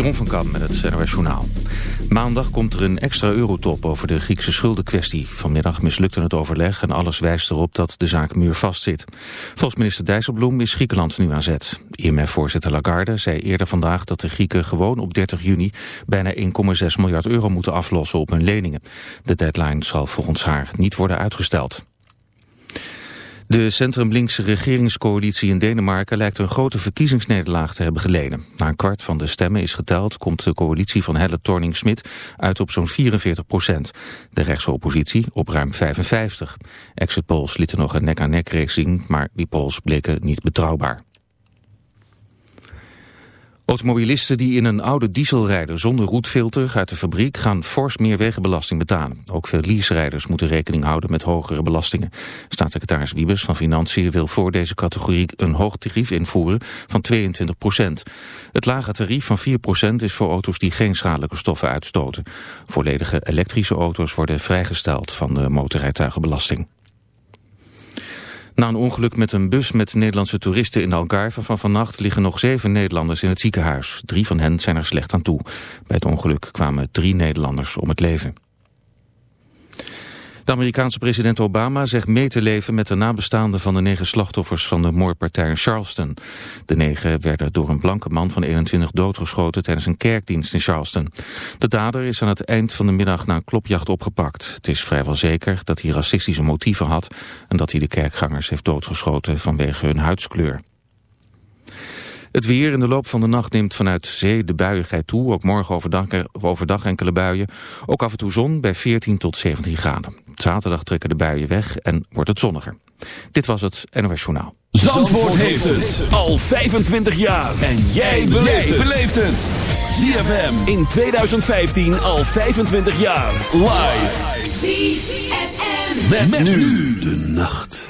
Jeroen van Kam met het NOS Journaal. Maandag komt er een extra eurotop over de Griekse schuldenkwestie. Vanmiddag mislukte het overleg en alles wijst erop dat de zaak muurvast zit. Volgens minister Dijsselbloem is Griekenland nu aan zet. IMF-voorzitter Lagarde zei eerder vandaag dat de Grieken gewoon op 30 juni... bijna 1,6 miljard euro moeten aflossen op hun leningen. De deadline zal volgens haar niet worden uitgesteld. De centrum-linkse regeringscoalitie in Denemarken lijkt een grote verkiezingsnederlaag te hebben geleden. Na een kwart van de stemmen is geteld, komt de coalitie van Helle Torning-Smit uit op zo'n 44 procent. De rechtse oppositie op ruim 55. Exit polls lieten nog een nek-aan-nek race zien, maar die polls bleken niet betrouwbaar. Automobilisten die in een oude diesel rijden zonder roetfilter uit de fabriek gaan fors meer wegenbelasting betalen. Ook veel leaserijders moeten rekening houden met hogere belastingen. Staatssecretaris Wiebes van Financiën wil voor deze categorie een hoog tarief invoeren van 22 procent. Het lage tarief van 4 procent is voor auto's die geen schadelijke stoffen uitstoten. Volledige elektrische auto's worden vrijgesteld van de motorrijtuigenbelasting. Na een ongeluk met een bus met Nederlandse toeristen in Algarve van vannacht liggen nog zeven Nederlanders in het ziekenhuis. Drie van hen zijn er slecht aan toe. Bij het ongeluk kwamen drie Nederlanders om het leven. De Amerikaanse president Obama zegt mee te leven met de nabestaanden van de negen slachtoffers van de moordpartij in Charleston. De negen werden door een blanke man van 21 doodgeschoten tijdens een kerkdienst in Charleston. De dader is aan het eind van de middag na een klopjacht opgepakt. Het is vrijwel zeker dat hij racistische motieven had en dat hij de kerkgangers heeft doodgeschoten vanwege hun huidskleur. Het weer in de loop van de nacht neemt vanuit zee de buiigheid toe. Ook morgen overdag, overdag enkele buien. Ook af en toe zon bij 14 tot 17 graden. Zaterdag trekken de buien weg en wordt het zonniger. Dit was het NOS Journaal. Zandvoort, heeft het al 25 jaar. En jij beleeft het. ZFM in 2015 al 25 jaar. Live. ZFM. met nu de nacht.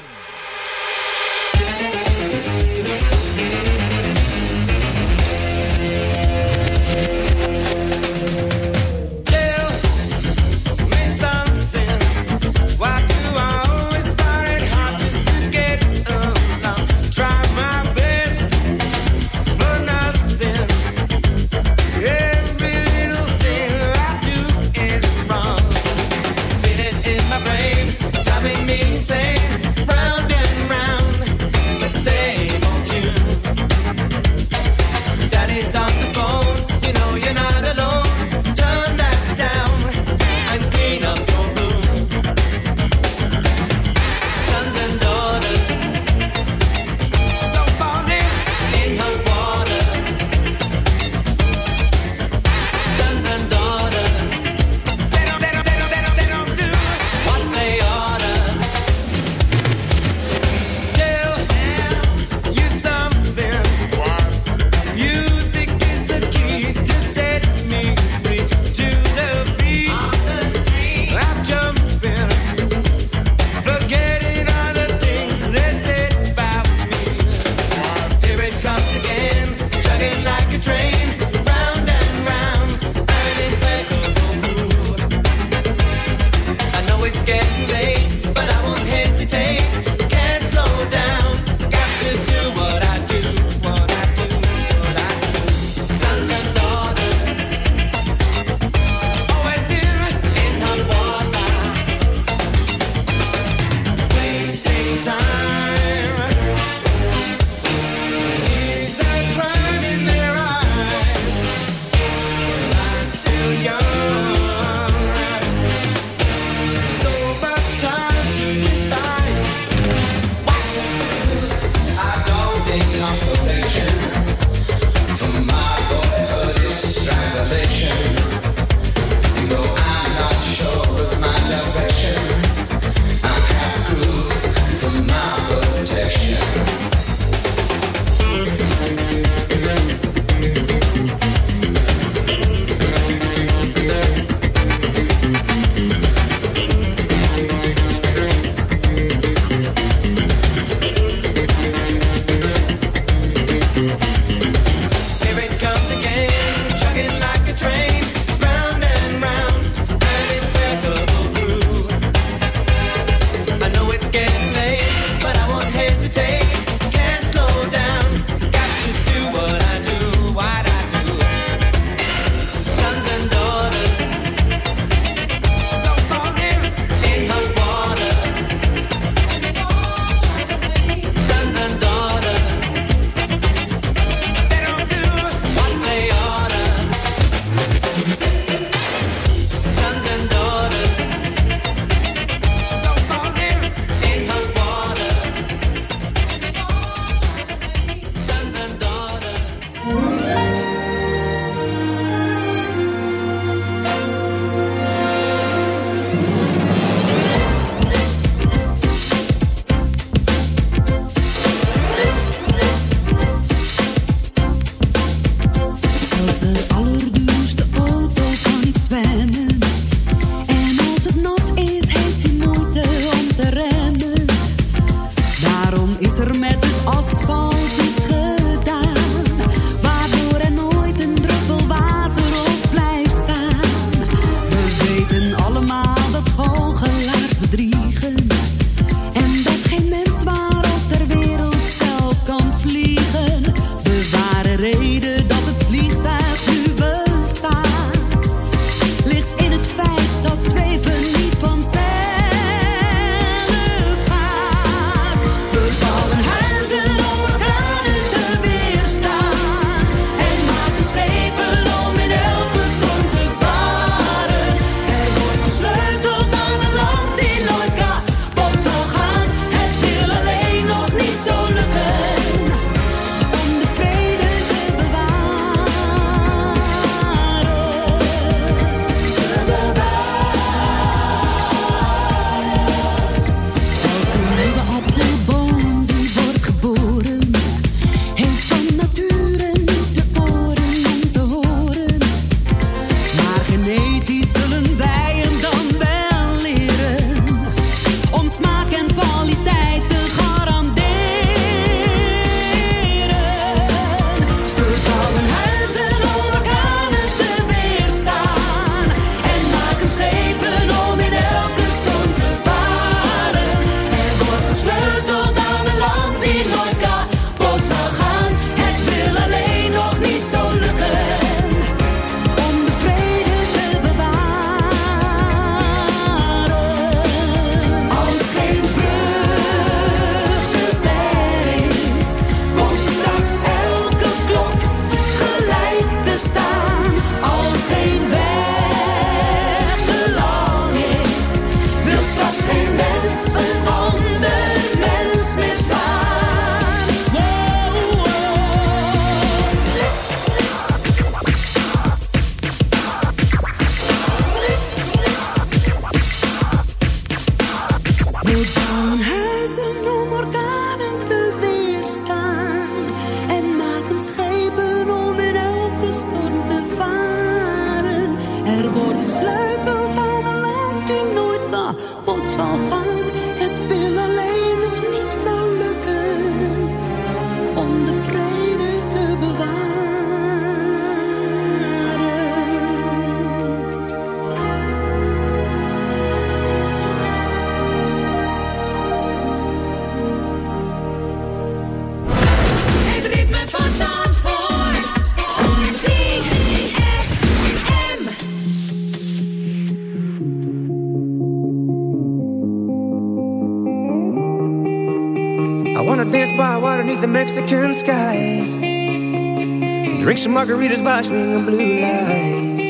Margaritas by swinging blue lights.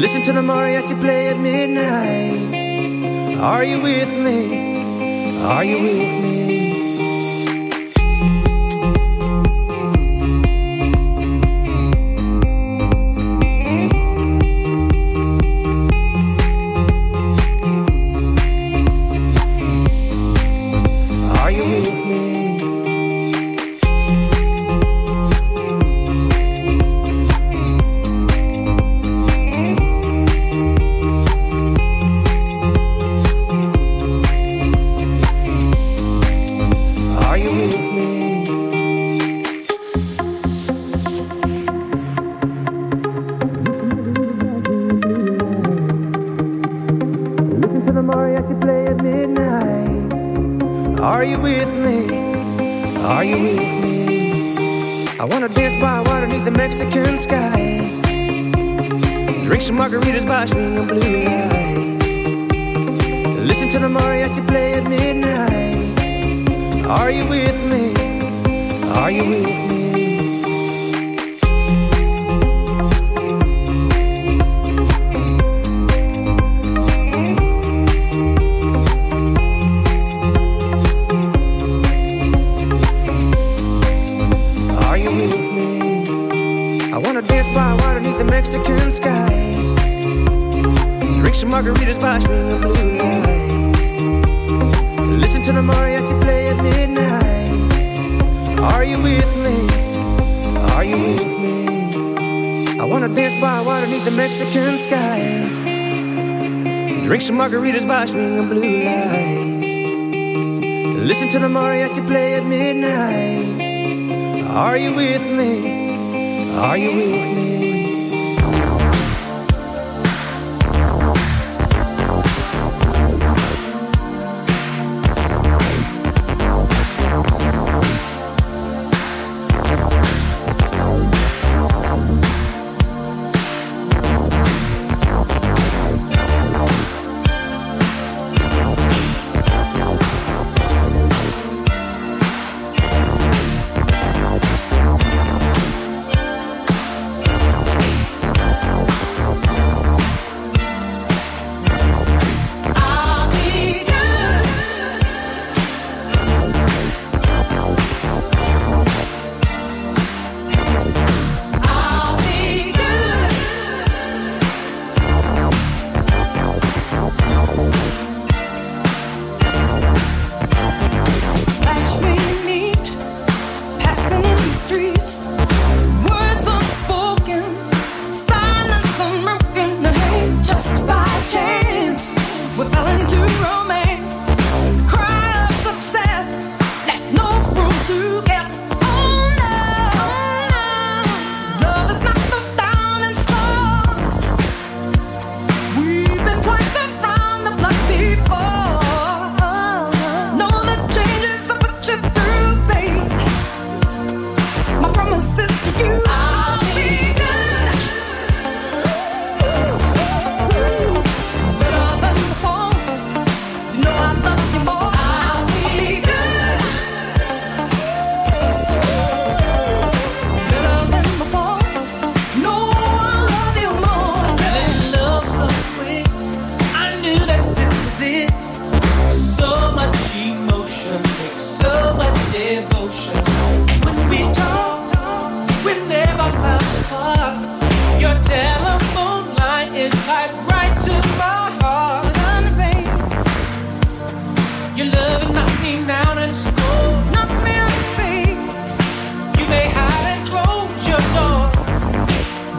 Listen to the mariachi play at midnight. Are you with me? Are you with me?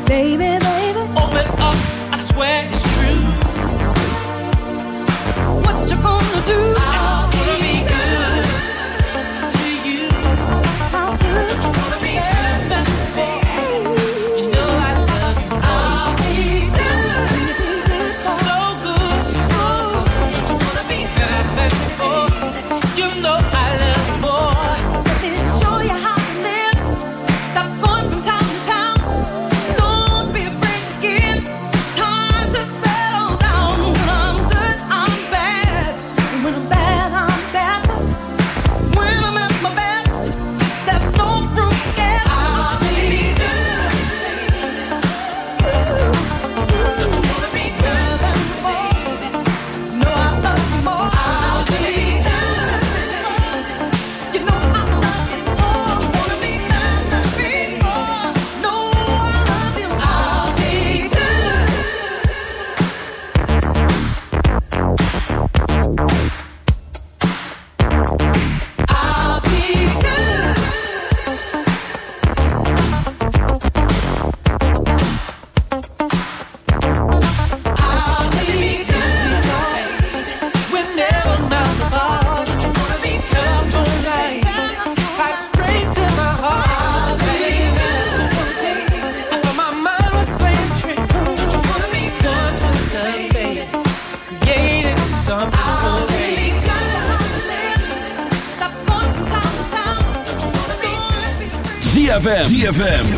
baby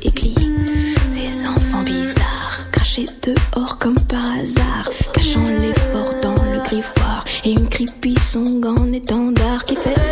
Ces enfants bizarres, crachés dehors comme par hasard, cachant l'effort dans le griffoir et une creepy song en étendard qui fait.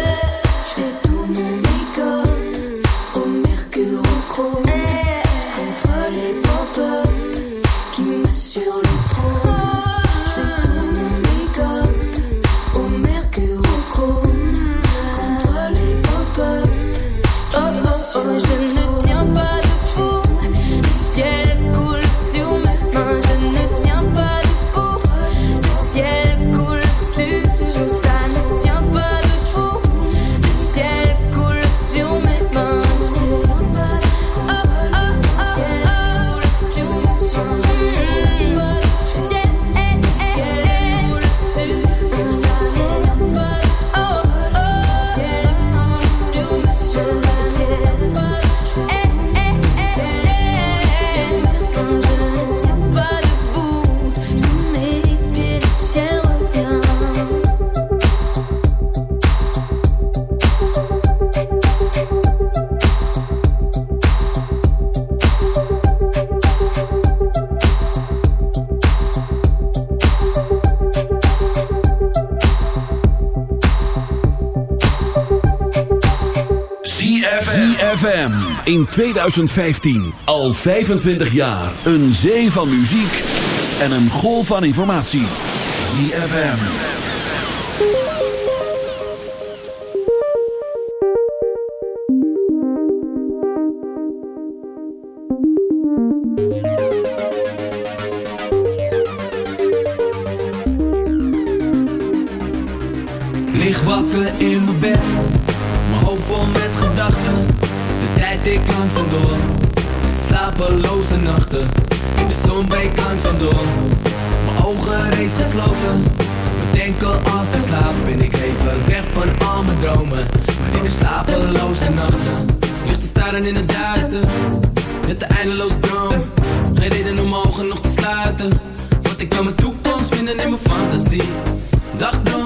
In 2015. Al 25 jaar. Een zee van muziek en een golf van informatie. ZFM. Lig wakker in mijn bed, mijn hoofd vol met gedachten tijd ik langzaam door. Slapeloze nachten. In de zon breekt langzaam door. Mijn ogen reeds gesloten. Bedenken als ik slaap Ben ik even weg van al mijn dromen. Maar in de slapeloze nachten. Ligt te staren in het duister. Met de eindeloze droom. Geen reden om ogen nog te sluiten. Want ik kan mijn toekomst vinden in mijn fantasie. Dagdroom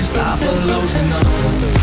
slapeloze nachten